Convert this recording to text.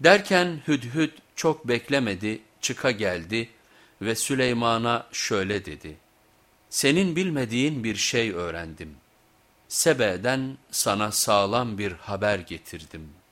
Derken Hüdhüd çok beklemedi, çıka geldi ve Süleyman'a şöyle dedi. Senin bilmediğin bir şey öğrendim. Sebe'den sana sağlam bir haber getirdim.''